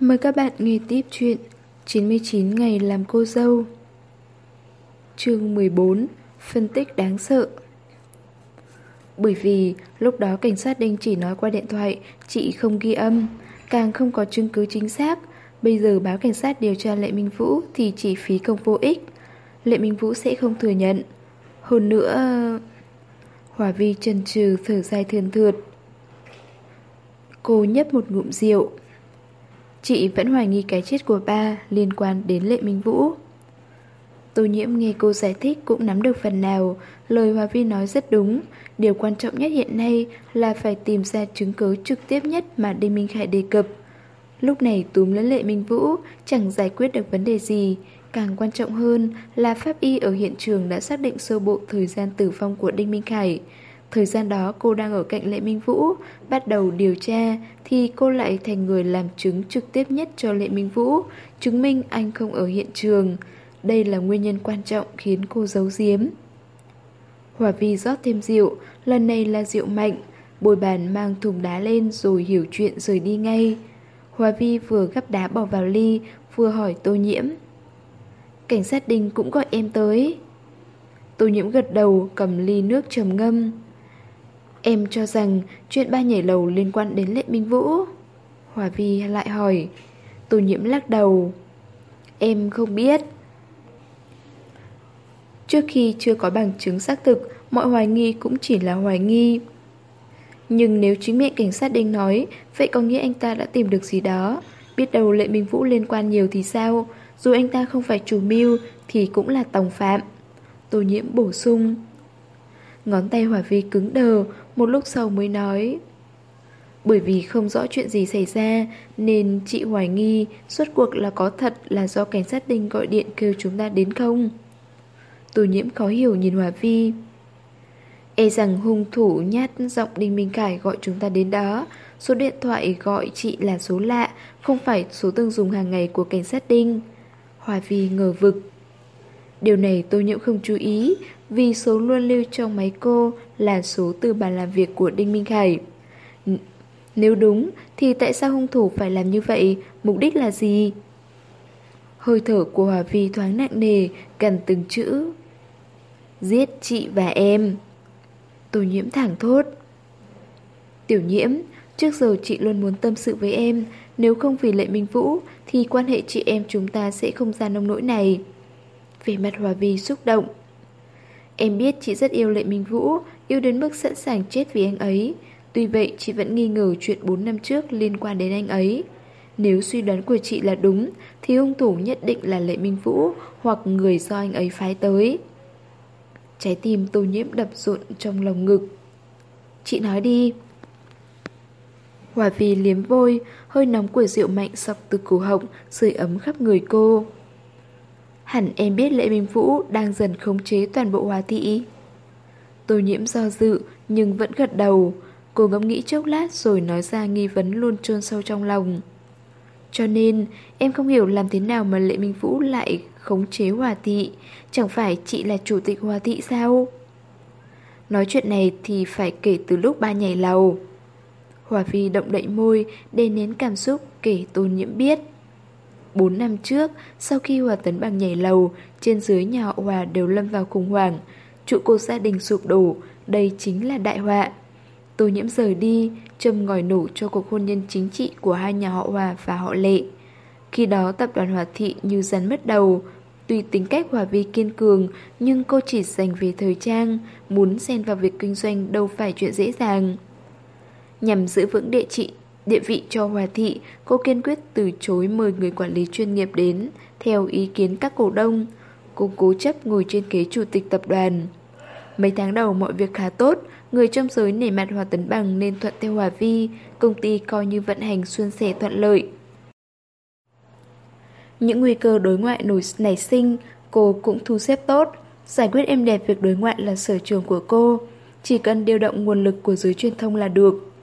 Mời các bạn nghe tiếp chuyện 99 ngày làm cô dâu. Chương 14 Phân tích đáng sợ. Bởi vì lúc đó cảnh sát Đinh chỉ nói qua điện thoại, Chị không ghi âm, Càng không có chứng cứ chính xác. Bây giờ báo cảnh sát điều tra Lệ Minh Vũ Thì chỉ phí công vô ích. Lệ Minh Vũ sẽ không thừa nhận. Hơn nữa, Hòa Vi trần trừ thở dài thườn thượt. Cô nhấp một ngụm rượu. Chị vẫn hoài nghi cái chết của ba liên quan đến Lệ Minh Vũ. Tô nhiễm nghe cô giải thích cũng nắm được phần nào, lời Hòa Vi nói rất đúng. Điều quan trọng nhất hiện nay là phải tìm ra chứng cứ trực tiếp nhất mà Đinh Minh Khải đề cập. Lúc này túm lấy Lệ Minh Vũ chẳng giải quyết được vấn đề gì. Càng quan trọng hơn là pháp y ở hiện trường đã xác định sơ bộ thời gian tử vong của Đinh Minh Khải. Thời gian đó cô đang ở cạnh Lệ Minh Vũ, bắt đầu điều tra thì cô lại thành người làm chứng trực tiếp nhất cho Lệ Minh Vũ, chứng minh anh không ở hiện trường. Đây là nguyên nhân quan trọng khiến cô giấu giếm. Hòa Vi rót thêm rượu, lần này là rượu mạnh, bồi bàn mang thùng đá lên rồi hiểu chuyện rời đi ngay. Hòa Vi vừa gắp đá bỏ vào ly, vừa hỏi tô nhiễm. Cảnh sát đình cũng gọi em tới. Tô nhiễm gật đầu cầm ly nước trầm ngâm. Em cho rằng chuyện ba nhảy lầu liên quan đến Lệ Minh Vũ. Hòa Vi lại hỏi. Tô nhiễm lắc đầu. Em không biết. Trước khi chưa có bằng chứng xác thực, mọi hoài nghi cũng chỉ là hoài nghi. Nhưng nếu chính miệng cảnh sát đinh nói, vậy có nghĩa anh ta đã tìm được gì đó. Biết đâu Lệ Minh Vũ liên quan nhiều thì sao, dù anh ta không phải chủ mưu thì cũng là tòng phạm. Tô nhiễm bổ sung. Ngón tay Hòa Vi cứng đờ, một lúc sau mới nói. Bởi vì không rõ chuyện gì xảy ra Nên chị hoài nghi Suốt cuộc là có thật là do cảnh sát đinh gọi điện kêu chúng ta đến không? Tô nhiễm khó hiểu nhìn Hòa Vi E rằng hung thủ nhát giọng Đinh Minh Khải gọi chúng ta đến đó. Số điện thoại gọi chị là số lạ Không phải số tương dùng hàng ngày của cảnh sát Đinh. Hòa Vi ngờ vực. Điều này tôi nhiễm không chú ý vì số luôn lưu trong máy cô là số từ bàn làm việc của Đinh Minh Khải. N nếu đúng, thì tại sao hung thủ phải làm như vậy? Mục đích là gì? Hơi thở của Hòa Vi thoáng nặng nề, gần từng chữ. Giết chị và em. Tô nhiễm thẳng thốt. Tiểu nhiễm, trước giờ chị luôn muốn tâm sự với em. Nếu không vì lệ minh vũ, thì quan hệ chị em chúng ta sẽ không ra nông nỗi này. Về mặt Hòa Vi xúc động. Em biết chị rất yêu Lệ Minh Vũ, yêu đến mức sẵn sàng chết vì anh ấy. Tuy vậy, chị vẫn nghi ngờ chuyện 4 năm trước liên quan đến anh ấy. Nếu suy đoán của chị là đúng, thì hung thủ nhất định là Lệ Minh Vũ hoặc người do anh ấy phái tới. Trái tim tô nhiễm đập rộn trong lòng ngực. Chị nói đi. Hòa vì liếm vôi, hơi nóng của rượu mạnh sọc từ cổ họng, sưởi ấm khắp người cô. Hẳn em biết Lệ Minh Vũ đang dần khống chế toàn bộ hòa thị. Tô nhiễm do dự nhưng vẫn gật đầu. Cô ngẫm nghĩ chốc lát rồi nói ra nghi vấn luôn chôn sâu trong lòng. Cho nên em không hiểu làm thế nào mà Lệ Minh Vũ lại khống chế hòa thị. Chẳng phải chị là chủ tịch hòa thị sao? Nói chuyện này thì phải kể từ lúc ba nhảy lầu. Hòa Phi động đậy môi, đè nén cảm xúc kể tôn nhiễm biết. 4 năm trước, sau khi Hòa Tấn Bằng nhảy lầu, trên dưới nhà họ Hòa đều lâm vào khủng hoảng. Trụ cột gia đình sụp đổ, đây chính là đại họa. Tô nhiễm rời đi, châm ngòi nổ cho cuộc hôn nhân chính trị của hai nhà họ Hòa và họ Lệ. Khi đó tập đoàn Hòa Thị như rắn mất đầu. Tuy tính cách Hòa Vi kiên cường, nhưng cô chỉ dành về thời trang, muốn xen vào việc kinh doanh đâu phải chuyện dễ dàng. Nhằm giữ vững địa trị Địa vị cho Hòa Thị, cô kiên quyết từ chối mời người quản lý chuyên nghiệp đến, theo ý kiến các cổ đông. Cô cố chấp ngồi trên ghế chủ tịch tập đoàn. Mấy tháng đầu mọi việc khá tốt, người trong giới nể mặt Hòa Tấn Bằng nên thuận theo Hòa Vi, công ty coi như vận hành xuân sẻ thuận lợi. Những nguy cơ đối ngoại nổi nảy sinh, cô cũng thu xếp tốt. Giải quyết êm đẹp việc đối ngoại là sở trường của cô. Chỉ cần điều động nguồn lực của giới truyền thông là được.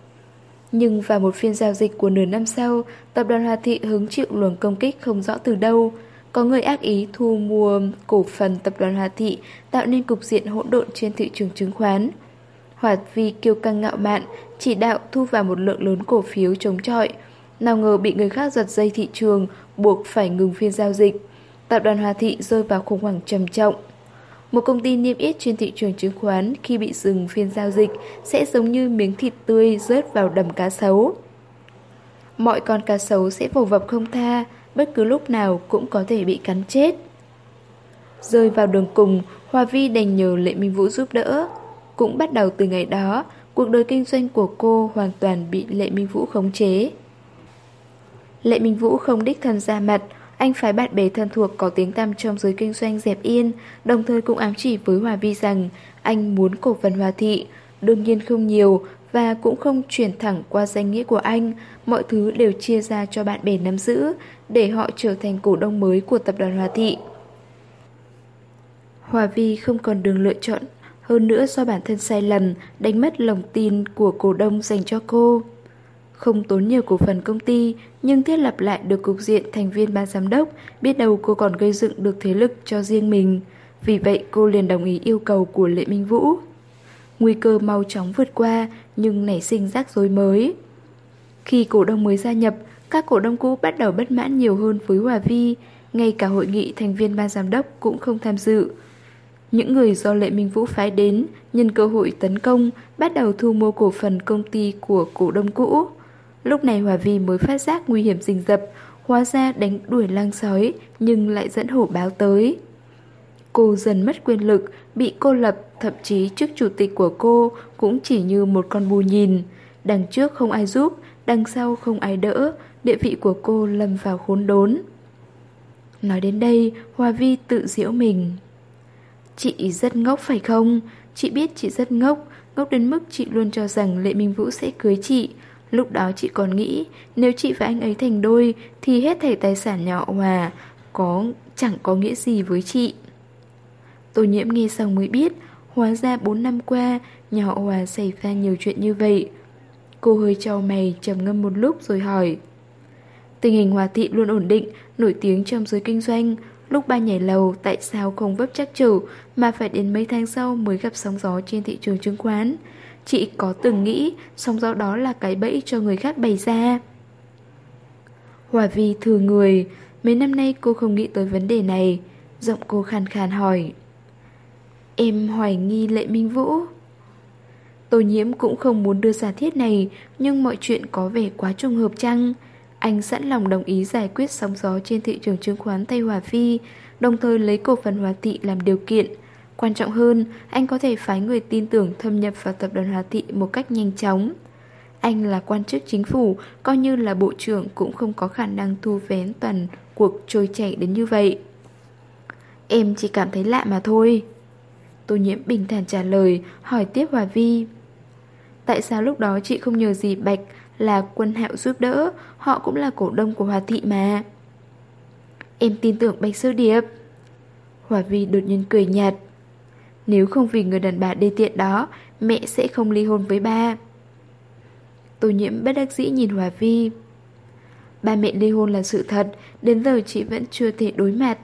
Nhưng vào một phiên giao dịch của nửa năm sau, tập đoàn Hòa Thị hứng chịu luồng công kích không rõ từ đâu. Có người ác ý thu mua cổ phần tập đoàn Hòa Thị tạo nên cục diện hỗn độn trên thị trường chứng khoán. Hoạt Vi kiêu căng ngạo mạn, chỉ đạo thu vào một lượng lớn cổ phiếu chống chọi. Nào ngờ bị người khác giật dây thị trường, buộc phải ngừng phiên giao dịch. Tập đoàn Hòa Thị rơi vào khủng hoảng trầm trọng. Một công ty niêm yết trên thị trường chứng khoán khi bị dừng phiên giao dịch sẽ giống như miếng thịt tươi rớt vào đầm cá sấu. Mọi con cá sấu sẽ vồ vập không tha, bất cứ lúc nào cũng có thể bị cắn chết. Rơi vào đường cùng, Hòa Vi đành nhờ Lệ Minh Vũ giúp đỡ. Cũng bắt đầu từ ngày đó, cuộc đời kinh doanh của cô hoàn toàn bị Lệ Minh Vũ khống chế. Lệ Minh Vũ không đích thân ra mặt, anh phái bạn bè thân thuộc có tiếng tăm trong giới kinh doanh dẹp yên, đồng thời cũng ám chỉ với Hòa Vi rằng anh muốn cổ phần Hòa Thị, đương nhiên không nhiều và cũng không chuyển thẳng qua danh nghĩa của anh, mọi thứ đều chia ra cho bạn bè nắm giữ để họ trở thành cổ đông mới của tập đoàn Hòa Thị. Hòa Vi không còn đường lựa chọn, hơn nữa do bản thân sai lầm, đánh mất lòng tin của cổ đông dành cho cô. Không tốn nhiều cổ phần công ty, nhưng thiết lập lại được cục diện thành viên ban giám đốc, biết đâu cô còn gây dựng được thế lực cho riêng mình. Vì vậy cô liền đồng ý yêu cầu của Lệ Minh Vũ. Nguy cơ mau chóng vượt qua, nhưng nảy sinh rắc rối mới. Khi cổ đông mới gia nhập, các cổ đông cũ bắt đầu bất mãn nhiều hơn với Hòa Vi, ngay cả hội nghị thành viên ban giám đốc cũng không tham dự. Những người do Lệ Minh Vũ phái đến, nhân cơ hội tấn công, bắt đầu thu mua cổ phần công ty của cổ đông cũ. Lúc này Hòa Vi mới phát giác nguy hiểm rình rập, hóa ra đánh đuổi lang sói nhưng lại dẫn hổ báo tới. Cô dần mất quyền lực, bị cô lập, thậm chí trước chủ tịch của cô cũng chỉ như một con bù nhìn. Đằng trước không ai giúp, đằng sau không ai đỡ, địa vị của cô lâm vào khốn đốn. Nói đến đây, Hòa Vi tự giễu mình. Chị rất ngốc phải không? Chị biết chị rất ngốc, ngốc đến mức chị luôn cho rằng Lệ Minh Vũ sẽ cưới chị. Lúc đó chị còn nghĩ, nếu chị và anh ấy thành đôi, thì hết thảy tài sản nhỏ hòa, có chẳng có nghĩa gì với chị. Tô nhiễm nghe xong mới biết, hóa ra 4 năm qua, nhà họ Hòa xảy ra nhiều chuyện như vậy. Cô hơi trao mày, trầm ngâm một lúc rồi hỏi. Tình hình Hòa Thị luôn ổn định, nổi tiếng trong giới kinh doanh. Lúc ba nhảy lầu, tại sao không vấp chắc chủ mà phải đến mấy tháng sau mới gặp sóng gió trên thị trường chứng khoán? Chị có từng nghĩ sóng gió đó là cái bẫy cho người khác bày ra? Hòa Vi thừa người, mấy năm nay cô không nghĩ tới vấn đề này. Giọng cô khàn khàn hỏi. Em hoài nghi Lệ Minh Vũ. Tô nhiễm cũng không muốn đưa giả thiết này, nhưng mọi chuyện có vẻ quá trùng hợp chăng? Anh sẵn lòng đồng ý giải quyết sóng gió trên thị trường chứng khoán Tây Hòa Phi, đồng thời lấy cổ phần Hòa Thị làm điều kiện. Quan trọng hơn, anh có thể phái người tin tưởng thâm nhập vào tập đoàn Hòa Thị một cách nhanh chóng. Anh là quan chức chính phủ, coi như là bộ trưởng cũng không có khả năng thu vén toàn cuộc trôi chảy đến như vậy. Em chỉ cảm thấy lạ mà thôi. Tô nhiễm bình thản trả lời, hỏi tiếp Hòa Vi. Tại sao lúc đó chị không nhờ gì Bạch là quân hạo giúp đỡ, họ cũng là cổ đông của Hòa Thị mà. Em tin tưởng Bạch Sơ Điệp. Hòa Vi đột nhiên cười nhạt. Nếu không vì người đàn bà đê tiện đó, mẹ sẽ không ly hôn với ba. Tô nhiễm bất đắc dĩ nhìn Hòa Vi. Ba mẹ ly hôn là sự thật, đến giờ chị vẫn chưa thể đối mặt.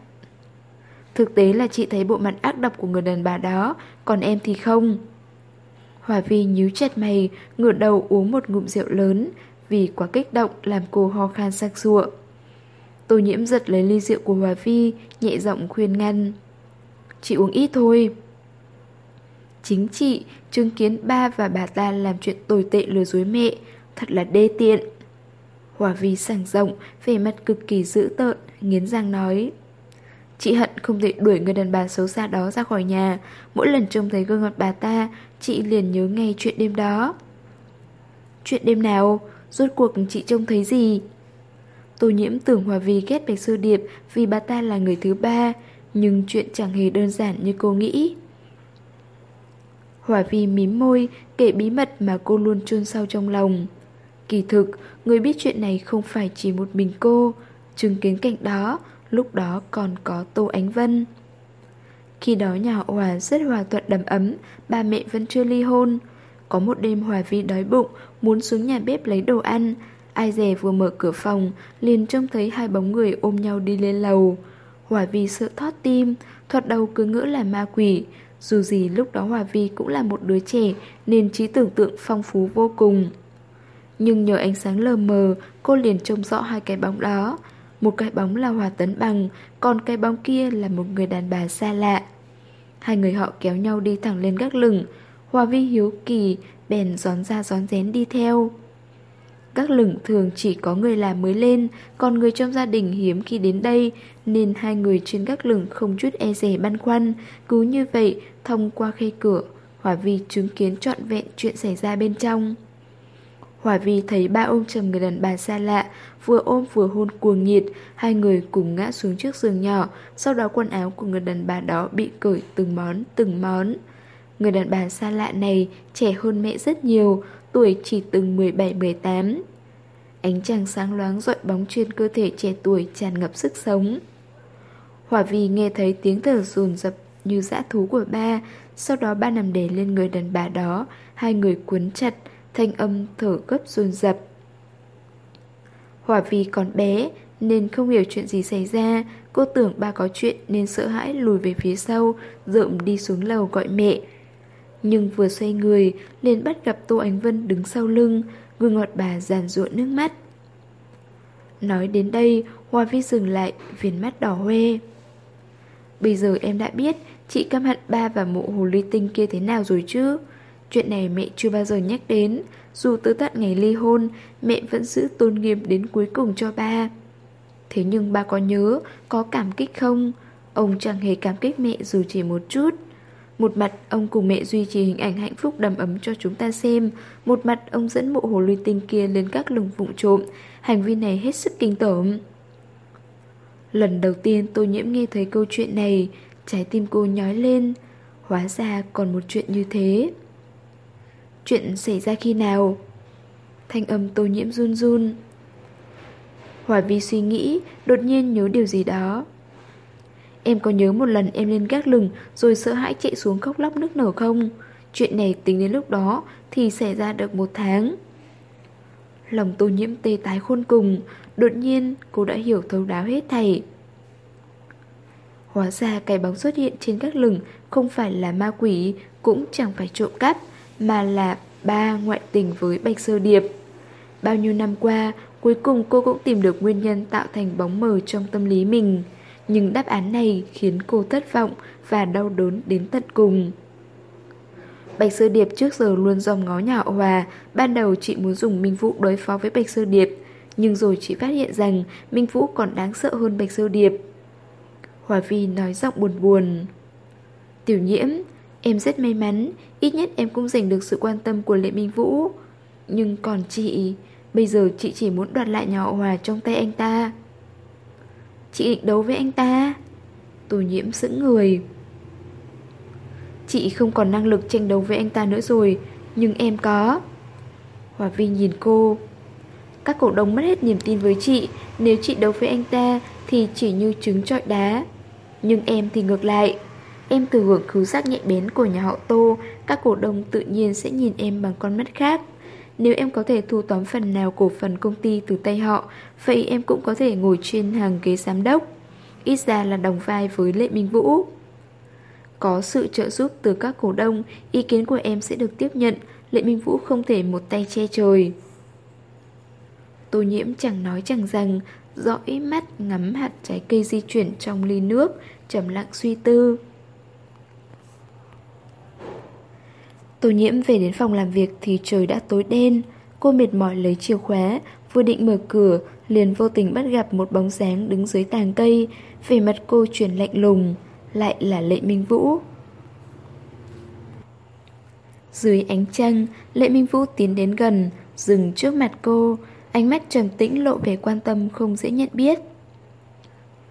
Thực tế là chị thấy bộ mặt ác độc của người đàn bà đó, còn em thì không. Hòa Vi nhíu chặt mày, ngửa đầu uống một ngụm rượu lớn, vì quá kích động làm cô ho khan sặc sụa. Tô nhiễm giật lấy ly rượu của Hòa Vi, nhẹ giọng khuyên ngăn. Chị uống ít thôi. Chính trị, chứng kiến ba và bà ta làm chuyện tồi tệ lừa dối mẹ, thật là đê tiện. Hòa Vi sảng rộng, vẻ mặt cực kỳ dữ tợn, nghiến răng nói. Chị hận không thể đuổi người đàn bà xấu xa đó ra khỏi nhà Mỗi lần trông thấy gương mặt bà ta Chị liền nhớ ngay chuyện đêm đó Chuyện đêm nào? Rốt cuộc chị trông thấy gì? Tô nhiễm tưởng Hòa Vi ghét Bạch Sư Điệp Vì bà ta là người thứ ba Nhưng chuyện chẳng hề đơn giản như cô nghĩ Hòa Vi mím môi Kể bí mật mà cô luôn chôn sâu trong lòng Kỳ thực Người biết chuyện này không phải chỉ một mình cô Chứng kiến cảnh đó lúc đó còn có Tô Ánh Vân. Khi đó nhà Hòa rất hòa thuận đầm ấm, ba mẹ vẫn chưa ly hôn. Có một đêm Hòa Vi đói bụng, muốn xuống nhà bếp lấy đồ ăn. Ai dè vừa mở cửa phòng, liền trông thấy hai bóng người ôm nhau đi lên lầu. Hòa Vi sợ thót tim, thoạt đầu cứ ngỡ là ma quỷ. Dù gì lúc đó Hòa Vi cũng là một đứa trẻ nên trí tưởng tượng phong phú vô cùng. Nhưng nhờ ánh sáng lờ mờ, cô liền trông rõ hai cái bóng đó. Một cái bóng là Hòa Tấn Bằng, còn cái bóng kia là một người đàn bà xa lạ. Hai người họ kéo nhau đi thẳng lên gác lửng. Hòa Vi hiếu kỳ, bèn gión ra gión rén đi theo. Các lửng thường chỉ có người làm mới lên, còn người trong gia đình hiếm khi đến đây, nên hai người trên các lửng không chút e dè băn khoăn. Cứ như vậy, thông qua khe cửa, Hòa Vi chứng kiến trọn vẹn chuyện xảy ra bên trong. Hòa Vi thấy ba ôm chầm người đàn bà xa lạ, vừa ôm vừa hôn cuồng nhiệt, hai người cùng ngã xuống trước giường nhỏ, sau đó quần áo của người đàn bà đó bị cởi từng món, từng món. Người đàn bà xa lạ này trẻ hơn mẹ rất nhiều, tuổi chỉ từng 17-18. Ánh trăng sáng loáng dọi bóng trên cơ thể trẻ tuổi tràn ngập sức sống. Hỏa Vi nghe thấy tiếng thở dồn dập như dã thú của ba, sau đó ba nằm đè lên người đàn bà đó, hai người cuốn chặt, thanh âm thở gấp dồn dập. Hỏa Vi còn bé nên không hiểu chuyện gì xảy ra, cô tưởng ba có chuyện nên sợ hãi lùi về phía sau, rộm đi xuống lầu gọi mẹ. Nhưng vừa xoay người, liền bắt gặp Tô Ánh Vân đứng sau lưng, gương ngọt bà giàn ruộn nước mắt. Nói đến đây, Hoa Vi dừng lại, viền mắt đỏ hoe. Bây giờ em đã biết chị căm hận ba và mụ hồ ly tinh kia thế nào rồi chứ? Chuyện này mẹ chưa bao giờ nhắc đến, dù tới tận ngày ly hôn, mẹ vẫn giữ tôn nghiêm đến cuối cùng cho ba. Thế nhưng ba có nhớ, có cảm kích không? Ông chẳng hề cảm kích mẹ dù chỉ một chút. Một mặt, ông cùng mẹ duy trì hình ảnh hạnh phúc đầm ấm cho chúng ta xem. Một mặt, ông dẫn mộ hồ ly tinh kia lên các lùng vụng trộm. Hành vi này hết sức kinh tởm. Lần đầu tiên tôi nhiễm nghe thấy câu chuyện này, Trái tim cô nhói lên. Hóa ra còn một chuyện như thế. Chuyện xảy ra khi nào? Thanh âm tô nhiễm run run. Hòa vi suy nghĩ, Đột nhiên nhớ điều gì đó. Em có nhớ một lần em lên gác lừng Rồi sợ hãi chạy xuống khóc lóc nước nở không? Chuyện này tính đến lúc đó Thì xảy ra được một tháng. Lòng tô nhiễm tê tái khôn cùng, Đột nhiên cô đã hiểu thấu đáo hết thảy. Hóa ra cái bóng xuất hiện trên các lừng Không phải là ma quỷ, Cũng chẳng phải trộm cắp, Mà là ba ngoại tình với Bạch Sơ Điệp. Bao nhiêu năm qua, Cuối cùng cô cũng tìm được nguyên nhân tạo thành bóng mờ trong tâm lý mình nhưng đáp án này khiến cô thất vọng và đau đớn đến tận cùng. Bạch Sơ Điệp trước giờ luôn dòm ngó nhà Hòa, ban đầu chị muốn dùng Minh Vũ đối phó với Bạch Sơ Điệp, nhưng rồi chị phát hiện rằng Minh Vũ còn đáng sợ hơn Bạch Sơ Điệp. Hòa Vi nói giọng buồn buồn. Tiểu nhiễm, em rất may mắn, ít nhất em cũng giành được sự quan tâm của Lệ Minh Vũ. Nhưng còn chị, bây giờ chị chỉ muốn đoạt lại nhà Hòa trong tay anh ta. Chị định đấu với anh ta? Tô nhiễm sững người. Chị không còn năng lực tranh đấu với anh ta nữa rồi, Nhưng em có. Hòa Vi nhìn cô. Các cổ đông mất hết niềm tin với chị. Nếu chị đấu với anh ta Thì chỉ như trứng trọi đá. Nhưng em thì ngược lại. Em từ hưởng cứu giác nhạy bén của nhà họ Tô, Các cổ đông tự nhiên sẽ nhìn em bằng con mắt khác nếu em có thể thu tóm phần nào cổ phần công ty từ tay họ, vậy em cũng có thể ngồi trên hàng ghế giám đốc. Ít ra là đồng vai với Lệ Minh Vũ. Có sự trợ giúp từ các cổ đông, ý kiến của em sẽ được tiếp nhận, Lệ Minh Vũ không thể một tay che trời. Tô nhiễm chẳng nói chẳng rằng, dõi mắt ngắm hạt trái cây di chuyển trong ly nước, trầm lặng suy tư. Tô nhiễm về đến phòng làm việc thì trời đã tối đen. Cô mệt mỏi lấy chìa khóa, vừa định mở cửa, liền vô tình bắt gặp một bóng dáng đứng dưới tàng cây. Về mặt cô chuyển lạnh lùng, lại là Lệ Minh Vũ. Dưới ánh trăng, Lệ Minh Vũ tiến đến gần, dừng trước mặt cô, ánh mắt trầm tĩnh lộ vẻ quan tâm không dễ nhận biết.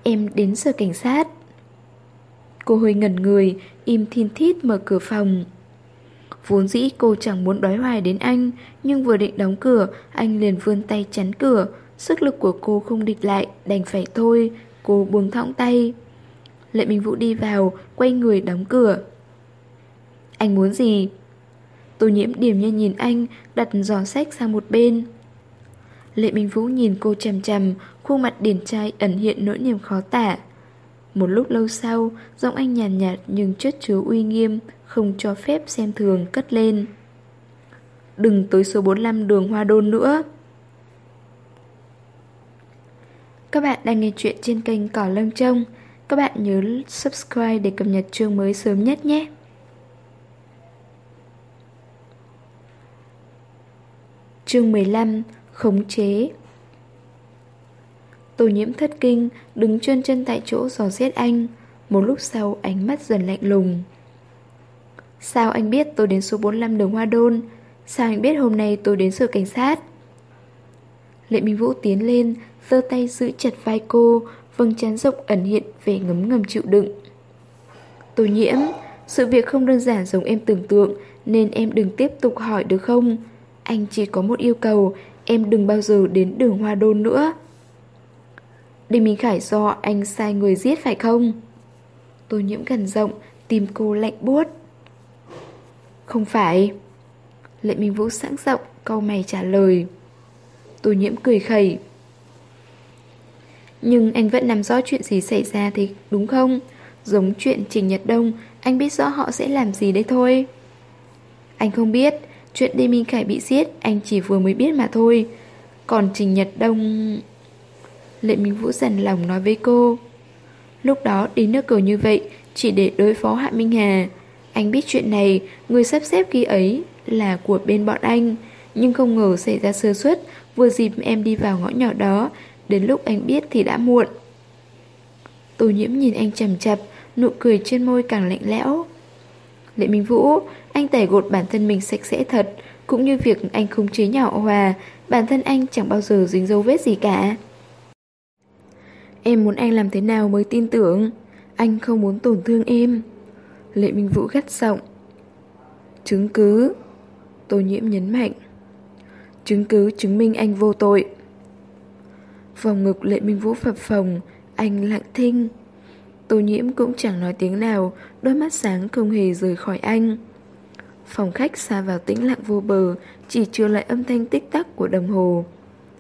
Em đến sở cảnh sát. Cô hơi ngẩn người, im thiên thít mở cửa phòng. Vốn dĩ cô chẳng muốn đói hoài đến anh Nhưng vừa định đóng cửa Anh liền vươn tay chắn cửa. Sức lực của cô không địch lại Đành phải thôi Cô buông thõng tay. Lệ Minh Vũ đi vào Quay người đóng cửa. Anh muốn gì? Tô nhiễm điểm nhiên nhìn anh Đặt giỏ sách sang một bên. Lệ Minh Vũ nhìn cô chằm chằm Khuôn mặt điển trai ẩn hiện nỗi niềm khó tả. Một lúc lâu sau Giọng anh nhàn nhạt, nhạt nhưng chất chứa uy nghiêm không cho phép xem thường cất lên. đừng tới số 45 đường Hoa Đôn nữa. Các bạn đang nghe chuyện trên kênh Cỏ lâm Trông. Các bạn nhớ subscribe để cập nhật chương mới sớm nhất nhé. Chương 15 Khống chế Tô nhiễm thất kinh, đứng chân chân tại chỗ dò xét anh. Một lúc sau ánh mắt dần lạnh lùng. Sao anh biết tôi đến số 45 đường Hoa Đôn? Sao anh biết hôm nay tôi đến sở cảnh sát? Lệ Minh Vũ tiến lên, giơ tay giữ chặt vai cô, vầng trán rộng ẩn hiện vẻ ngấm ngầm chịu đựng. Tô nhiễm, sự việc không đơn giản giống em tưởng tượng, nên em đừng tiếp tục hỏi được không? Anh chỉ có một yêu cầu, em đừng bao giờ đến đường Hoa Đôn nữa. Đinh Minh Khải do anh sai người giết phải không? Tô nhiễm gần rộng, tìm cô lạnh buốt. Không phải. Lệ Minh Vũ sẵn rộng, câu mày trả lời. Tô nhiễm cười khẩy. Nhưng anh vẫn nắm rõ chuyện gì xảy ra thì đúng không? Giống chuyện Trình Nhật Đông, anh biết rõ họ sẽ làm gì đấy thôi. Anh không biết, chuyện Đê Minh Khải bị giết, anh chỉ vừa mới biết mà thôi. Còn Trình Nhật Đông... Lệ Minh Vũ dần lòng nói với cô. Lúc đó đi nước cờ như vậy, chỉ để đối phó Hạ Minh Hà. Anh biết chuyện này, người sắp xếp ghi ấy là của bên bọn anh. Nhưng không ngờ xảy ra sơ suất, vừa dịp em đi vào ngõ nhỏ đó, đến lúc anh biết thì đã muộn. Tô nhiễm nhìn anh chầm chập, nụ cười trên môi càng lạnh lẽo. Lệ Minh Vũ, anh tẩy gột bản thân mình sạch sẽ thật, cũng như việc anh không chế nhỏ hòa, bản thân anh chẳng bao giờ dính dấu vết gì cả. Em muốn anh làm thế nào mới tin tưởng Anh không muốn tổn thương em Lệ Minh Vũ gắt giọng. Chứng cứ. Tô nhiễm nhấn mạnh. Chứng cứ chứng minh anh vô tội. Vòng ngực Lệ Minh Vũ phập phồng, Anh lặng thinh. Tô nhiễm cũng chẳng nói tiếng nào, Đôi mắt sáng không hề rời khỏi anh. Phòng khách xa vào tĩnh lặng vô bờ, Chỉ chưa lại âm thanh tích tắc của đồng hồ.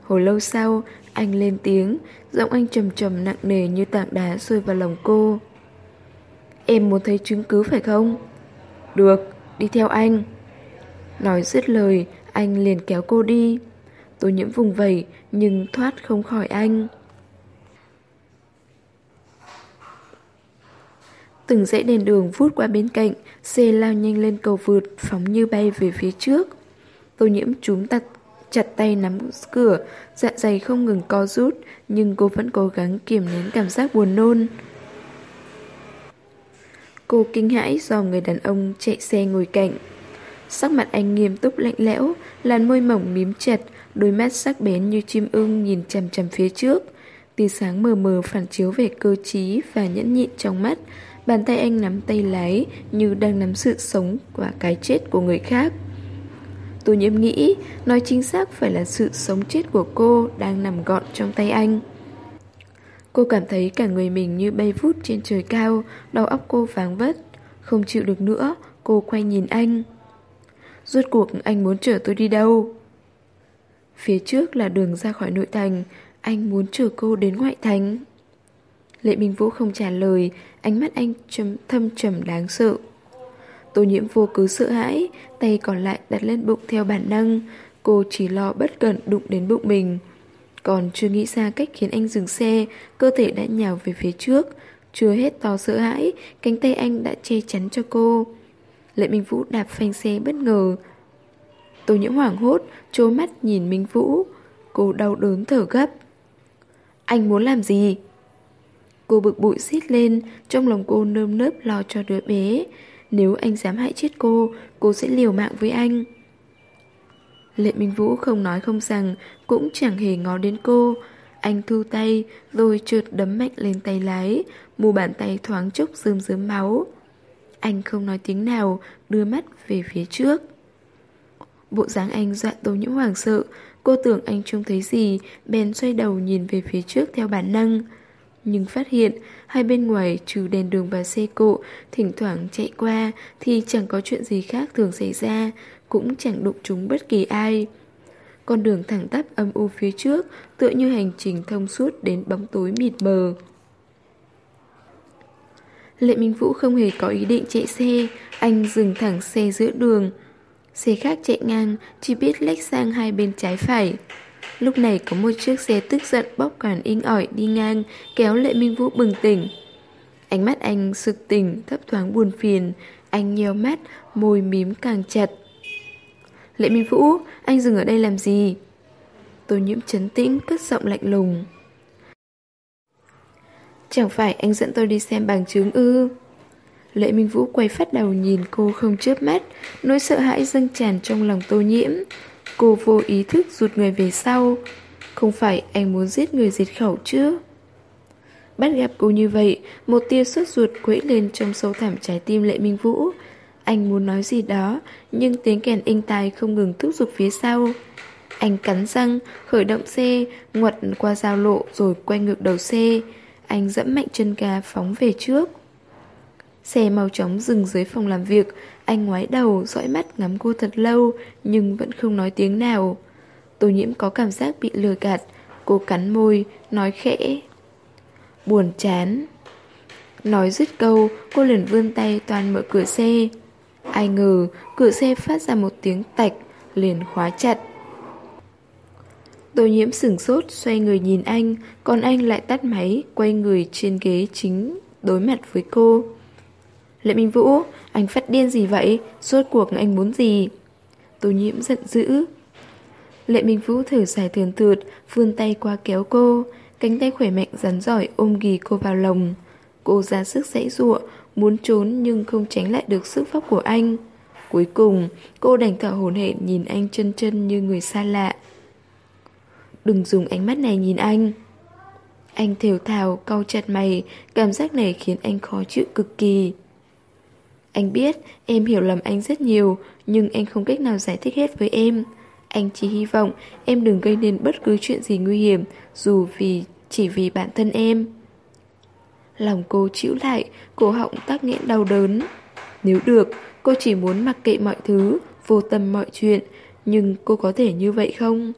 Hồi lâu sau, Anh lên tiếng, Giọng anh trầm trầm nặng nề như tảng đá rơi vào lòng cô. Em muốn thấy chứng cứ phải không? Được, đi theo anh Nói dứt lời Anh liền kéo cô đi Tôi nhiễm vùng vẩy Nhưng thoát không khỏi anh Từng dãy đèn đường vút qua bên cạnh Xe lao nhanh lên cầu vượt Phóng như bay về phía trước Tô nhiễm trúm tặt chặt tay nắm cửa, dạ dày không ngừng co rút, nhưng cô vẫn cố gắng kiềm nén cảm giác buồn nôn. Cô kinh hãi do người đàn ông chạy xe ngồi cạnh. Sắc mặt anh nghiêm túc lạnh lẽo, làn môi mỏng mím chặt, đôi mắt sắc bén như chim ưng nhìn chằm chằm phía trước. Tia sáng mờ mờ phản chiếu về cơ trí và nhẫn nhịn trong mắt, bàn tay anh nắm tay lái như đang nắm sự sống và cái chết của người khác. tôi nhiễm nghĩ, nói chính xác phải là sự sống chết của cô đang nằm gọn trong tay anh. Cô cảm thấy cả người mình như bay vút trên trời cao, đầu óc cô váng vất. Không chịu được nữa, cô quay nhìn anh. Rốt cuộc anh muốn chở tôi đi đâu? Phía trước là đường ra khỏi nội thành, anh muốn chở cô đến ngoại thành. Lệ Minh Vũ không trả lời, ánh mắt anh trầm, thâm trầm đáng sợ. Tô nhiễm vô cứ sợ hãi, tay còn lại đặt lên bụng theo bản năng. Cô chỉ lo bất cẩn đụng đến bụng mình. Còn chưa nghĩ ra cách khiến anh dừng xe, cơ thể đã nhào về phía trước. Chưa hết to sợ hãi, cánh tay anh đã che chắn cho cô. Lệ Minh Vũ đạp phanh xe bất ngờ. Tô nhiễm hoảng hốt, trố mắt nhìn Minh Vũ. Cô đau đớn thở gấp. Anh muốn làm gì? Cô bực bụi xít lên, trong lòng cô nơm nớp lo cho đứa bé. Nếu anh dám hại chết cô, cô sẽ liều mạng với anh. Lệ Minh Vũ không nói không rằng, cũng chẳng hề ngó đến cô. Anh thu tay, rồi trượt đấm mạnh lên tay lái, mù bàn tay thoáng chốc rơm rớm máu. Anh không nói tiếng nào, đưa mắt về phía trước. Bộ dáng anh dọa tô những hoàng sợ, cô tưởng anh trông thấy gì, bèn xoay đầu nhìn về phía trước theo bản năng nhưng phát hiện hai bên ngoài trừ đèn đường và xe cộ thỉnh thoảng chạy qua thì chẳng có chuyện gì khác thường xảy ra, cũng chẳng đụng trúng bất kỳ ai. Con đường thẳng tắp âm u phía trước tựa như hành trình thông suốt đến bóng tối mịt mờ. Lệ Minh Vũ không hề có ý định chạy xe, anh dừng thẳng xe giữa đường. Xe khác chạy ngang, chỉ biết lách sang hai bên trái phải. Lúc này có một chiếc xe tức giận bóp cản inh ỏi đi ngang, kéo Lệ Minh Vũ bừng tỉnh. Ánh mắt anh sực tỉnh, thấp thoáng buồn phiền, anh nheo mắt, môi mím càng chặt. Lệ Minh Vũ, anh dừng ở đây làm gì? Tô nhiễm chấn tĩnh, cất giọng lạnh lùng. Chẳng phải anh dẫn tôi đi xem bằng chứng ư? Lệ Minh Vũ quay phát đầu nhìn cô không chớp mắt, nỗi sợ hãi dâng tràn trong lòng tô nhiễm. Cô vô ý thức rụt người về sau. Không phải anh muốn giết người diệt khẩu chứ? Bắt gặp cô như vậy, một tia sốt ruột quẫy lên trong sâu thẳm trái tim Lệ Minh Vũ. Anh muốn nói gì đó, nhưng tiếng kèn inh tai không ngừng thúc giục phía sau. Anh cắn răng, khởi động xe, ngoặt qua giao lộ rồi quay ngược đầu xe. Anh dẫm mạnh chân ga phóng về trước. Xe mau chóng dừng dưới phòng làm việc, anh ngoái đầu, dõi mắt ngắm cô thật lâu, nhưng vẫn không nói tiếng nào. Tô nhiễm có cảm giác bị lừa gạt, cô cắn môi, nói khẽ. Buồn chán. Nói dứt câu, cô liền vươn tay toàn mở cửa xe. Ai ngờ, cửa xe phát ra một tiếng tạch, liền khóa chặt. Tô nhiễm sửng sốt, xoay người nhìn anh, còn anh lại tắt máy, quay người trên ghế chính, đối mặt với cô. Lệ Minh Vũ, anh phát điên gì vậy? Suốt cuộc anh muốn gì? Tô nhiễm giận dữ. Lệ Minh Vũ thở dài thường thượt, vươn tay qua kéo cô, cánh tay khỏe mạnh rắn giỏi ôm ghì cô vào lòng. Cô ra sức dãy giụa, muốn trốn nhưng không tránh lại được sức pháp của anh. Cuối cùng, cô đành thở hổn hển nhìn anh chân chân như người xa lạ. Đừng dùng ánh mắt này nhìn anh. Anh thều thào, cau chặt mày, cảm giác này khiến anh khó chịu cực kỳ. Anh biết em hiểu lầm anh rất nhiều, nhưng anh không cách nào giải thích hết với em. Anh chỉ hy vọng em đừng gây nên bất cứ chuyện gì nguy hiểm, dù vì chỉ vì bản thân em. Lòng cô chịu lại, cổ họng tắc nghẽn đau đớn. Nếu được, cô chỉ muốn mặc kệ mọi thứ, vô tâm mọi chuyện, nhưng cô có thể như vậy không?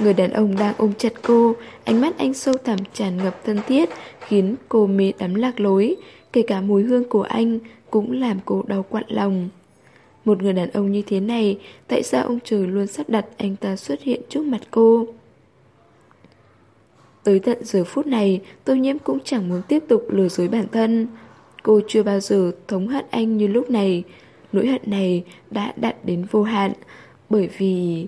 Người đàn ông đang ôm chặt cô, ánh mắt anh sâu thẳm tràn ngập thân thiết, khiến cô mê đắm lạc lối, kể cả mùi hương của anh cũng làm cô đau quặn lòng. Một người đàn ông như thế này, tại sao ông trời luôn sắp đặt anh ta xuất hiện trước mặt cô? Tới tận giờ phút này, tô nhiễm cũng chẳng muốn tiếp tục lừa dối bản thân. Cô chưa bao giờ thống hận anh như lúc này. Nỗi hận này đã đạt đến vô hạn, bởi vì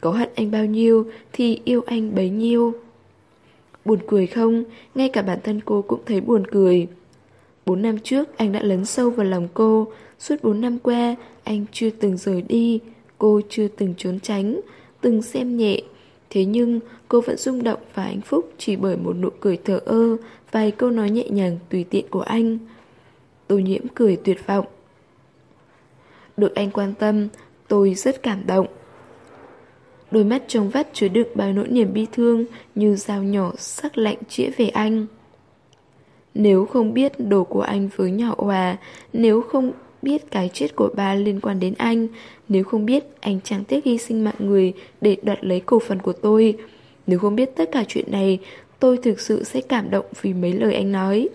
có hận anh bao nhiêu thì yêu anh bấy nhiêu. Buồn cười không, ngay cả bản thân cô cũng thấy buồn cười. Bốn năm trước anh đã lấn sâu vào lòng cô Suốt bốn năm qua anh chưa từng rời đi Cô chưa từng trốn tránh Từng xem nhẹ Thế nhưng, cô vẫn rung động và hạnh phúc Chỉ bởi một nụ cười thở ơ, Vài câu nói nhẹ nhàng tùy tiện của anh. Tô nhiễm cười tuyệt vọng. Được anh quan tâm, Tôi rất cảm động. Đôi mắt trong vắt chứa đựng bao nỗi niềm bi thương Như dao nhỏ sắc lạnh chĩa về anh. Nếu không biết đồ của anh với nhỏ hòa, Nếu không biết cái chết của ba liên quan đến anh. Nếu không biết anh chẳng tiếc hy sinh mạng người Để đoạt lấy cổ phần của tôi. Nếu không biết tất cả chuyện này Tôi thực sự sẽ cảm động vì mấy lời anh nói.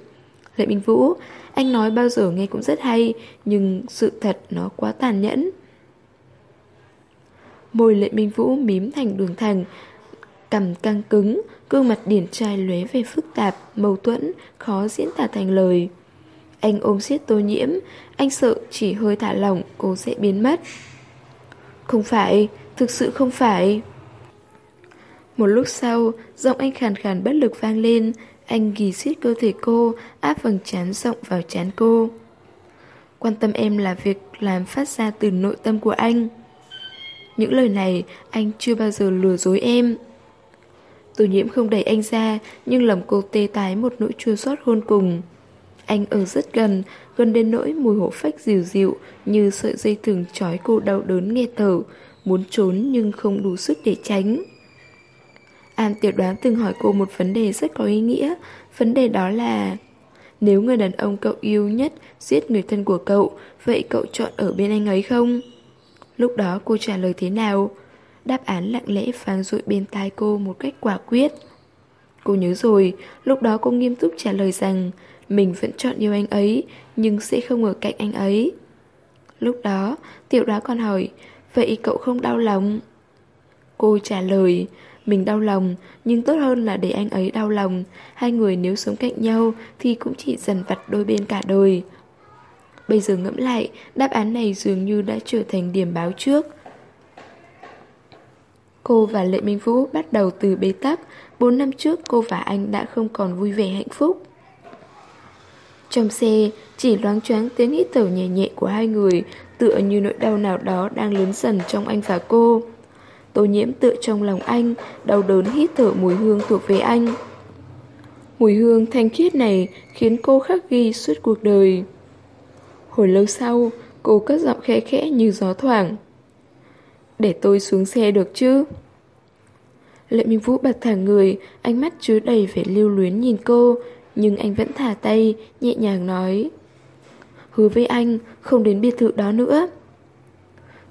Lệ Minh Vũ Anh nói bao giờ nghe cũng rất hay Nhưng sự thật nó quá tàn nhẫn. Môi Lệ Minh Vũ mím thành đường thẳng Cằm căng cứng Gương mặt điển trai lóe về phức tạp, mâu thuẫn, khó diễn tả thành lời. Anh ôm siết tô nhiễm, anh sợ chỉ hơi thả lỏng cô sẽ biến mất. Không phải, thực sự không phải. Một lúc sau, giọng anh khàn khàn bất lực vang lên, anh ghi xiết cơ thể cô, áp vầng trán rộng vào trán cô. Quan tâm em là việc làm phát ra từ nội tâm của anh. Những lời này anh chưa bao giờ lừa dối em. Tô nhiễm không đẩy anh ra Nhưng lòng cô tê tái một nỗi chua xót hôn cùng anh ở rất gần Gần đến nỗi mùi hổ phách dịu dịu Như sợi dây thừng trói cô đau đớn nghe thở Muốn trốn nhưng không đủ sức để tránh An tiểu đoán từng hỏi cô một vấn đề rất có ý nghĩa Vấn đề đó là Nếu người đàn ông cậu yêu nhất Giết người thân của cậu Vậy cậu chọn ở bên anh ấy không? Lúc đó cô trả lời thế nào? Đáp án lặng lẽ vang dội bên tai cô một cách quả quyết Cô nhớ rồi, lúc đó cô nghiêm túc trả lời rằng mình vẫn chọn yêu anh ấy Nhưng sẽ không ở cạnh anh ấy Lúc đó, tiểu đoá còn hỏi, vậy cậu không đau lòng? Cô trả lời, mình đau lòng, nhưng tốt hơn là để anh ấy đau lòng. Hai người nếu sống cạnh nhau thì cũng chỉ dần vặt đôi bên cả đời. Bây giờ ngẫm lại, đáp án này dường như đã trở thành điểm báo trước. Cô và Lệ Minh Vũ bắt đầu từ bế tắc, 4 năm trước cô và anh đã không còn vui vẻ hạnh phúc. Trong xe, chỉ loáng choáng tiếng hít thở nhẹ nhẹ của hai người, tựa như nỗi đau nào đó đang lớn dần trong anh và cô. Tô nhiễm tựa trong lòng anh, đau đớn hít thở mùi hương thuộc về anh. Mùi hương thanh khiết này khiến cô khắc ghi suốt cuộc đời. Hồi lâu sau, cô cất giọng khẽ khẽ như gió thoảng. Để tôi xuống xe được chứ? Lệ Minh Vũ bật thẳng người, ánh mắt chứa đầy vẻ lưu luyến nhìn cô, nhưng anh vẫn thả tay, nhẹ nhàng nói. Hứa với anh, không đến biệt thự đó nữa.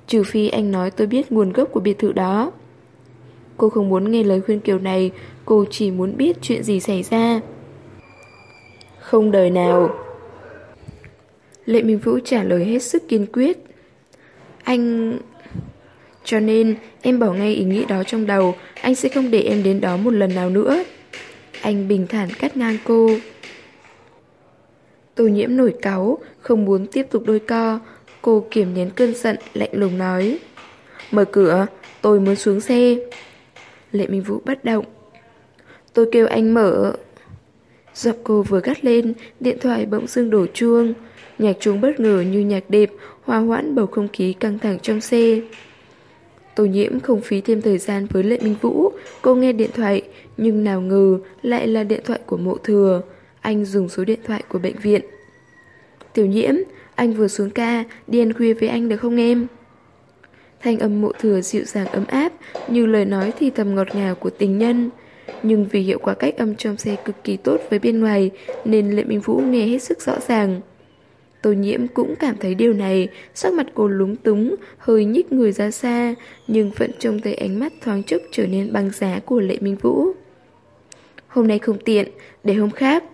Trừ phi anh nói tôi biết nguồn gốc của biệt thự đó. Cô không muốn nghe lời khuyên kiểu này, cô chỉ muốn biết chuyện gì xảy ra. Không đời nào. Lệ Minh Vũ trả lời hết sức kiên quyết. Anh... Cho nên em bỏ ngay ý nghĩ đó trong đầu Anh sẽ không để em đến đó một lần nào nữa anh bình thản cắt ngang cô. Tô nhiễm nổi cáu Không muốn tiếp tục đôi co. Cô kiềm nén cơn giận lạnh lùng nói. Mở cửa Tôi muốn xuống xe. Lệ Minh Vũ bất động. Tôi kêu anh mở. Giọng cô vừa gắt lên Điện thoại bỗng dưng đổ chuông. Nhạc chuông bất ngờ như nhạc đẹp, Hòa hoãn bầu không khí căng thẳng trong xe. Tô nhiễm không phí thêm thời gian với Lệ Minh Vũ. Cô nghe điện thoại nhưng nào ngờ lại là điện thoại của mộ thừa. Anh dùng số điện thoại của bệnh viện. Tiểu nhiễm Anh vừa xuống ca Đi ăn khuya với anh được không em? Thanh âm mộ thừa dịu dàng ấm áp Như lời nói thì thầm ngọt ngào của tình nhân. Nhưng vì hiệu quả cách âm trong xe cực kỳ tốt với bên ngoài Nên Lệ Minh Vũ nghe hết sức rõ ràng. Tô nhiễm cũng cảm thấy điều này, sắc mặt cô lúng túng, hơi nhích người ra xa, nhưng vẫn trông thấy ánh mắt thoáng chốc trở nên băng giá của Lệ Minh Vũ. Hôm nay không tiện, để hôm khác.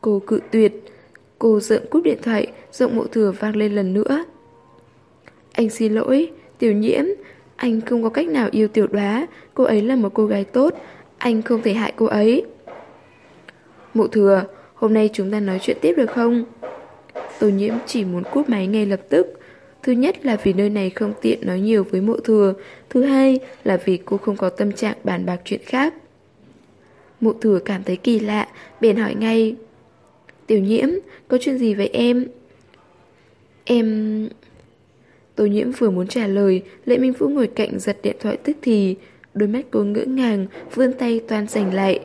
Cô cự tuyệt, cô rợn cúp điện thoại, giọng mộ thừa vang lên lần nữa. Anh xin lỗi, tiểu nhiễm, anh không có cách nào yêu tiểu đoá, cô ấy là một cô gái tốt, anh không thể hại cô ấy. Mộ thừa, hôm nay chúng ta nói chuyện tiếp được không? Tô nhiễm chỉ muốn cúp máy ngay lập tức. Thứ nhất là vì nơi này không tiện nói nhiều với mộ thừa. Thứ hai là vì cô không có tâm trạng bàn bạc chuyện khác mụ thừa cảm thấy kỳ lạ, bèn hỏi ngay. Tiểu nhiễm, có chuyện gì vậy em? Em... Tô nhiễm vừa muốn trả lời, Lệ Minh Vũ ngồi cạnh giật điện thoại tức thì. Đôi mắt cô ngỡ ngàng, vươn tay toan giành lại.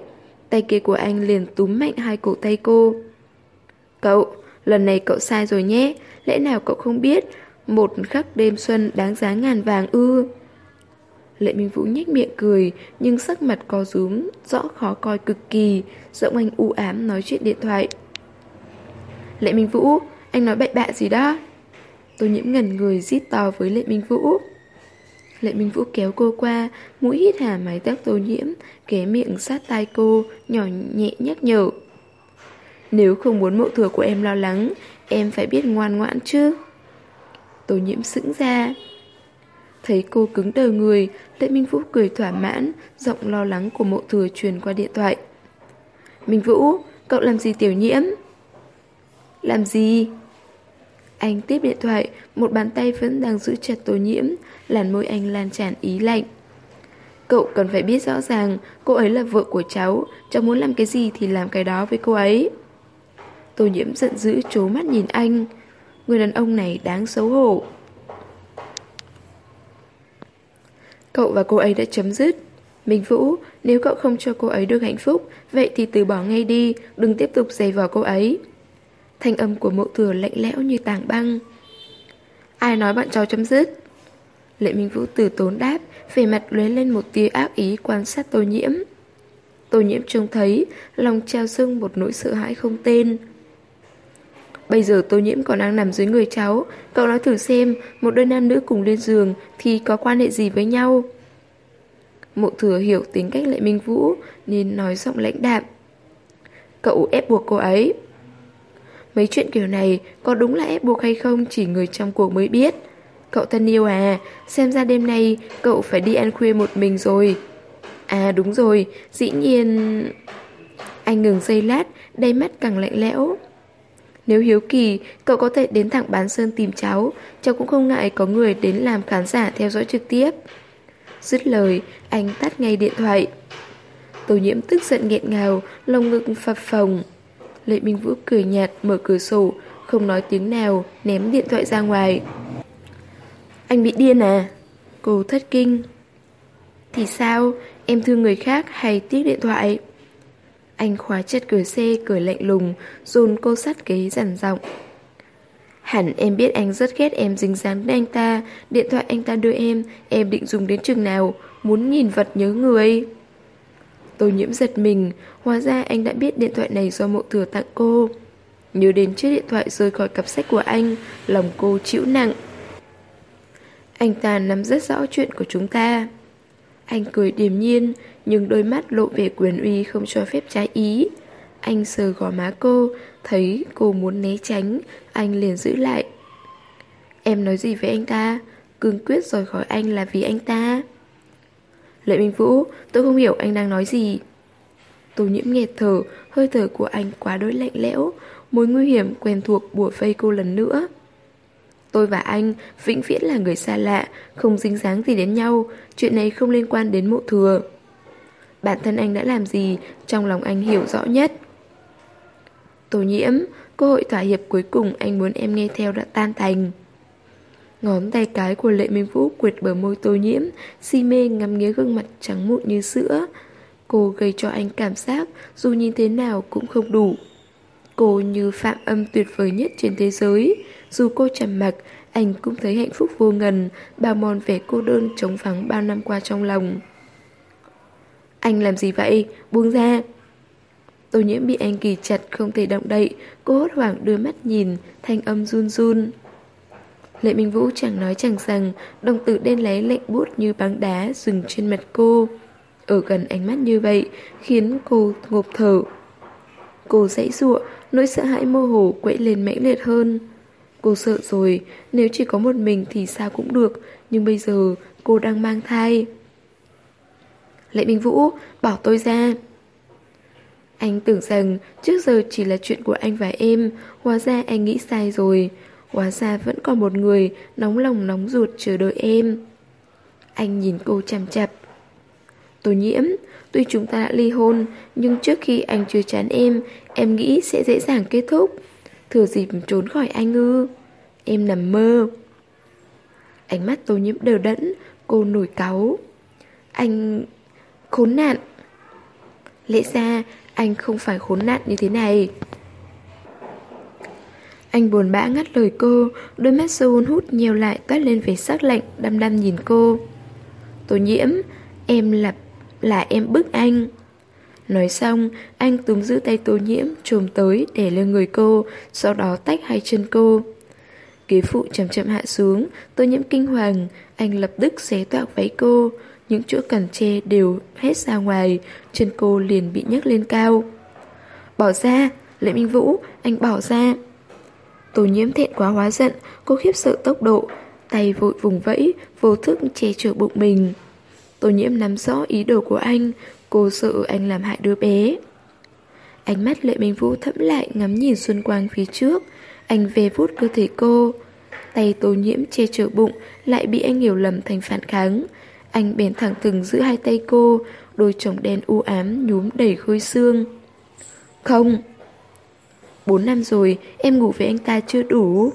Tay kia của anh liền túm mạnh hai cổ tay cô. Cậu, Lần này cậu sai rồi nhé Lẽ nào cậu không biết Một khắc đêm xuân đáng giá ngàn vàng ư Lệ Minh Vũ nhếch miệng cười, Nhưng sắc mặt co rúm, Rõ khó coi cực kỳ. Giọng anh u ám nói chuyện điện thoại. Lệ Minh Vũ, Anh nói bậy bạ gì đó? Tôi nhiễm ngần người rít to với Lệ Minh Vũ. Lệ Minh Vũ kéo cô qua, Mũi hít hà mái tóc tô nhiễm Ké miệng sát tai cô, Nhỏ nhẹ nhắc nhở. Nếu không muốn mộ thừa của em lo lắng, Em phải biết ngoan ngoãn chứ. Tô nhiễm sững ra. Thấy cô cứng đờ người, Lệ Minh Vũ cười thỏa mãn, Giọng lo lắng của mộ thừa truyền qua điện thoại. Minh Vũ, Cậu làm gì tiểu nhiễm? Làm gì? Anh tiếp điện thoại, Một bàn tay vẫn đang giữ chặt tô nhiễm, Làn môi anh lan tràn ý lạnh. Cậu cần phải biết rõ ràng, Cô ấy là vợ của cháu Cháu muốn làm cái gì thì làm cái đó với cô ấy. Tô nhiễm giận dữ trố mắt nhìn anh. Người đàn ông này đáng xấu hổ. Cậu và cô ấy đã chấm dứt. Minh Vũ, nếu cậu không cho cô ấy được hạnh phúc Vậy thì từ bỏ ngay đi Đừng tiếp tục giày vò cô ấy. Thanh âm của mộ thừa lạnh lẽo như tảng băng. Ai nói bạn cháu chấm dứt? Lệ Minh Vũ từ tốn đáp Về mặt lóe lên một tia ác ý quan sát tô nhiễm. Tô nhiễm trông thấy Lòng trao dâng một nỗi sợ hãi không tên. Bây giờ tô nhiễm còn đang nằm dưới người cháu Cậu nói thử xem Một đôi nam nữ cùng lên giường Thì có quan hệ gì với nhau Mộ thừa hiểu tính cách lệ minh vũ Nên nói giọng lãnh đạm Cậu ép buộc cô ấy Mấy chuyện kiểu này có đúng là ép buộc hay không chỉ người trong cuộc mới biết. Cậu thân yêu à, xem ra đêm nay cậu phải đi ăn khuya một mình rồi. À đúng rồi, dĩ nhiên... Anh ngừng giây lát, đầy mắt càng lạnh lẽo. Nếu hiếu kỳ, cậu có thể đến thẳng bán sơn tìm cháu, cháu cũng không ngại có người đến làm khán giả theo dõi trực tiếp. Dứt lời, anh tắt ngay điện thoại. tổ nhiễm tức giận nghẹn ngào, lồng ngực phập phồng. Lệ Minh Vũ cười nhạt, mở cửa sổ, không nói tiếng nào, ném điện thoại ra ngoài. Anh bị điên à? Cô thất kinh. Thì sao? Em thương người khác hay tiếc điện thoại? Anh khóa chặt cửa xe, cười lạnh lùng, dồn cô sát ghế dằn giọng. Hẳn em biết anh rất ghét em dính dáng đến anh ta. Điện thoại anh ta đưa em Em định dùng đến chừng nào Muốn nhìn vật nhớ người. Tô nhiễm giật mình Hóa ra anh đã biết điện thoại này do mộ thừa tặng cô. Nhớ đến chiếc điện thoại rơi khỏi cặp sách của anh Lòng cô chịu nặng. Anh ta nắm rất rõ chuyện của chúng ta. Anh cười điềm nhiên nhưng đôi mắt lộ vẻ quyền uy không cho phép trái ý. Anh sờ gò má cô, Thấy cô muốn né tránh. Anh liền giữ lại. Em nói gì với anh ta? Cương quyết rời khỏi anh là vì anh ta. Lệ Minh Vũ, Tôi không hiểu anh đang nói gì. Tô nhiễm nghẹt thở, Hơi thở của anh quá đối lạnh lẽo. Mối nguy hiểm quen thuộc bùa vây cô lần nữa. Tôi và anh vĩnh viễn là người xa lạ, Không dính dáng gì đến nhau. Chuyện này không liên quan đến mộ thừa. Bản thân anh đã làm gì Trong lòng anh hiểu rõ nhất? Tô nhiễm, Cơ hội thỏa hiệp cuối cùng anh muốn em nghe theo đã tan thành. Ngón tay cái của Lệ Minh Vũ quyệt bờ môi tô nhiễm, Si mê ngắm nghía gương mặt trắng mụn như sữa. Cô gây cho anh cảm giác Dù nhìn thế nào cũng không đủ. Cô như phạm âm tuyệt vời nhất trên thế giới. Dù cô trầm mặc, Anh cũng thấy hạnh phúc vô ngần, Bao mòn vẻ cô đơn trống vắng bao năm qua trong lòng. Anh làm gì vậy? Buông ra. Tô nhiễm bị anh kỳ chặt, không thể động đậy. Cô hốt hoảng đưa mắt nhìn, Thanh âm run run. Lệ Minh Vũ chẳng nói chẳng rằng, Đồng tử đen lấy lệnh bút như băng đá Dừng trên mặt cô. Ở gần ánh mắt như vậy, Khiến cô ngộp thở. Cô dãy ruộng Nỗi sợ hãi mơ hồ quẫy lên mãnh liệt hơn. Cô sợ rồi, Nếu chỉ có một mình thì sao cũng được, Nhưng bây giờ cô đang mang thai. Lệ Minh Vũ, Bỏ tôi ra. Anh tưởng rằng trước giờ chỉ là chuyện của anh và em, Hóa ra anh nghĩ sai rồi. Hóa ra vẫn còn một người Nóng lòng nóng ruột chờ đợi em. Anh nhìn cô chằm chặp tôi nhiễm, Tuy chúng ta đã ly hôn, Nhưng trước khi anh chưa chán em Em nghĩ sẽ dễ dàng kết thúc. Thừa dịp trốn khỏi anh ư. Em nằm mơ. Ánh mắt tô nhiễm đều đẫn, Cô nổi cáu. Anh khốn nạn Lẽ ra anh không phải khốn nạn như thế này Anh buồn bã ngắt lời cô Đôi mắt Seoul hút nhiều lại toát lên vẻ sắc lạnh Đăm đăm nhìn cô Tô nhiễm Em là... là em bức anh Nói xong, anh túm giữ tay tô nhiễm, trồm tới, để lên người cô, sau đó tách hai chân cô. Ghế phụ chậm chậm hạ xuống, tô nhiễm kinh hoàng, anh lập tức xé toạc váy cô. Những chỗ cần che đều hết ra ngoài, chân cô liền bị nhấc lên cao. Bỏ ra, Lệ Minh Vũ, anh bỏ ra. Tô nhiễm thẹn quá hóa giận, cô khiếp sợ tốc độ, tay vội vùng vẫy, vô thức che chở bụng mình. Tô nhiễm nắm rõ ý đồ của anh, Cô sợ anh làm hại đứa bé Ánh mắt Lệ Minh Vũ thẫm lại ngắm nhìn Xuân Quang phía trước Anh về vút cơ thể cô Tay tô nhiễm che chở bụng Lại bị anh hiểu lầm thành phản kháng anh bèn thẳng thừng giữ hai tay cô Đôi chồng đen u ám nhúm đầy khối xương Không Bốn năm rồi em ngủ với anh ta chưa đủ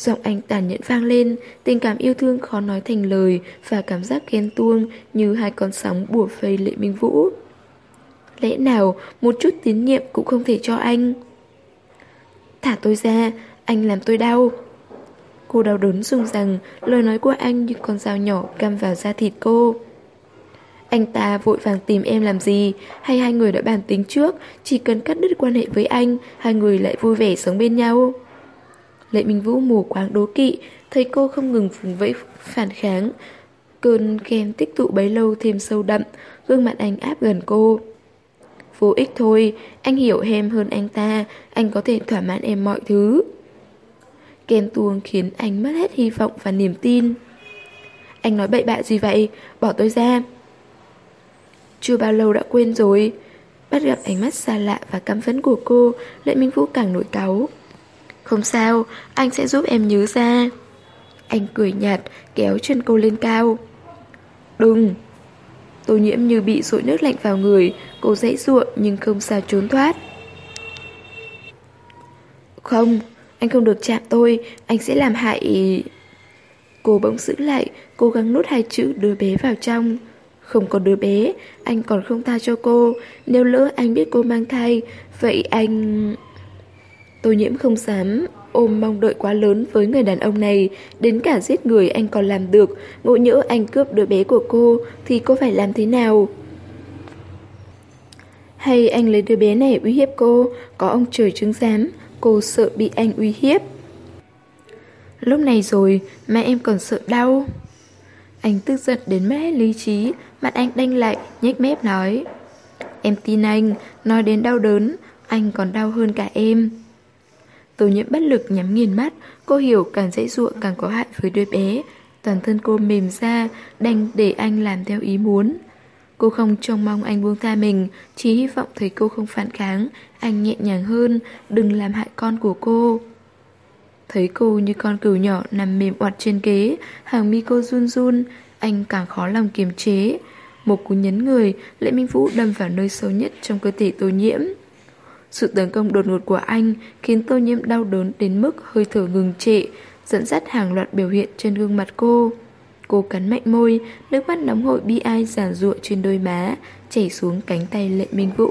Giọng anh tàn nhẫn vang lên, tình cảm yêu thương khó nói thành lời và cảm giác ghen tuông như hai con sóng bùa phây Lệ Minh Vũ. Lẽ nào một chút tín nhiệm cũng không thể cho anh? Thả tôi ra, anh làm tôi đau. Cô đau đớn dùng rằng lời nói của anh như con dao nhỏ găm vào da thịt cô. Anh ta vội vàng tìm em làm gì Hay hai người đã bàn tính trước Chỉ cần cắt đứt quan hệ với anh Hai người lại vui vẻ sống bên nhau Lệ Minh Vũ mù quáng đố kỵ, thấy cô không ngừng vùng vẫy phản kháng. Cơn ghen tích tụ bấy lâu thêm sâu đậm, gương mặt anh áp gần cô. Vô ích thôi, anh hiểu em hơn anh ta, anh có thể thỏa mãn em mọi thứ. Ghen tuông khiến anh mất hết hy vọng và niềm tin. Anh nói bậy bạ gì vậy? Bỏ tôi ra. Chưa bao lâu đã quên rồi. Bắt gặp ánh mắt xa lạ và căm phẫn của cô, Lệ Minh Vũ càng nổi cáu. Không sao, anh sẽ giúp em nhớ ra. Anh cười nhạt, kéo chân cô lên cao. Đừng! Tô nhiễm như bị sội nước lạnh vào người, cô dãy ruộng nhưng không sao trốn thoát. Không, anh không được chạm tôi, anh sẽ làm hại... Cô bỗng giữ lại, cố gắng nút hai chữ đứa bé vào trong. Không có đứa bé, anh còn không tha cho cô. Nếu lỡ anh biết cô mang thai, vậy anh... Tô nhiễm không dám ôm mong đợi quá lớn với người đàn ông này, đến cả giết người anh còn làm được, ngộ nhỡ anh cướp đứa bé của cô thì cô phải làm thế nào? Hay anh lấy đứa bé này uy hiếp cô, có ông trời chứng giám, cô sợ bị anh uy hiếp. Lúc này rồi mà em còn sợ đau. Anh tức giận đến mất hết lý trí, mặt anh đanh lại, nhếch mép nói. Em tin anh, nói đến đau đớn, anh còn đau hơn cả em. Tô nhiễm bất lực nhắm nghiền mắt, cô hiểu càng dễ dụa càng có hại với đứa bé. Toàn thân cô mềm ra, đành để anh làm theo ý muốn. Cô không trông mong anh buông tha mình, chỉ hy vọng thấy cô không phản kháng, anh nhẹ nhàng hơn, đừng làm hại con của cô. Thấy cô như con cừu nhỏ nằm mềm oặt trên ghế, hàng mi cô run run, anh càng khó lòng kiềm chế. Một cú nhấn người, Lệ Minh Vũ đâm vào nơi sâu nhất trong cơ thể tô nhiễm. Sự tấn công đột ngột của anh khiến tô nhiễm đau đớn đến mức hơi thở ngừng trệ, dẫn dắt hàng loạt biểu hiện trên gương mặt cô. Cô cắn mạnh môi, nước mắt nóng hổi bi ai giản rụa trên đôi má, chảy xuống cánh tay Lệ Minh Vũ.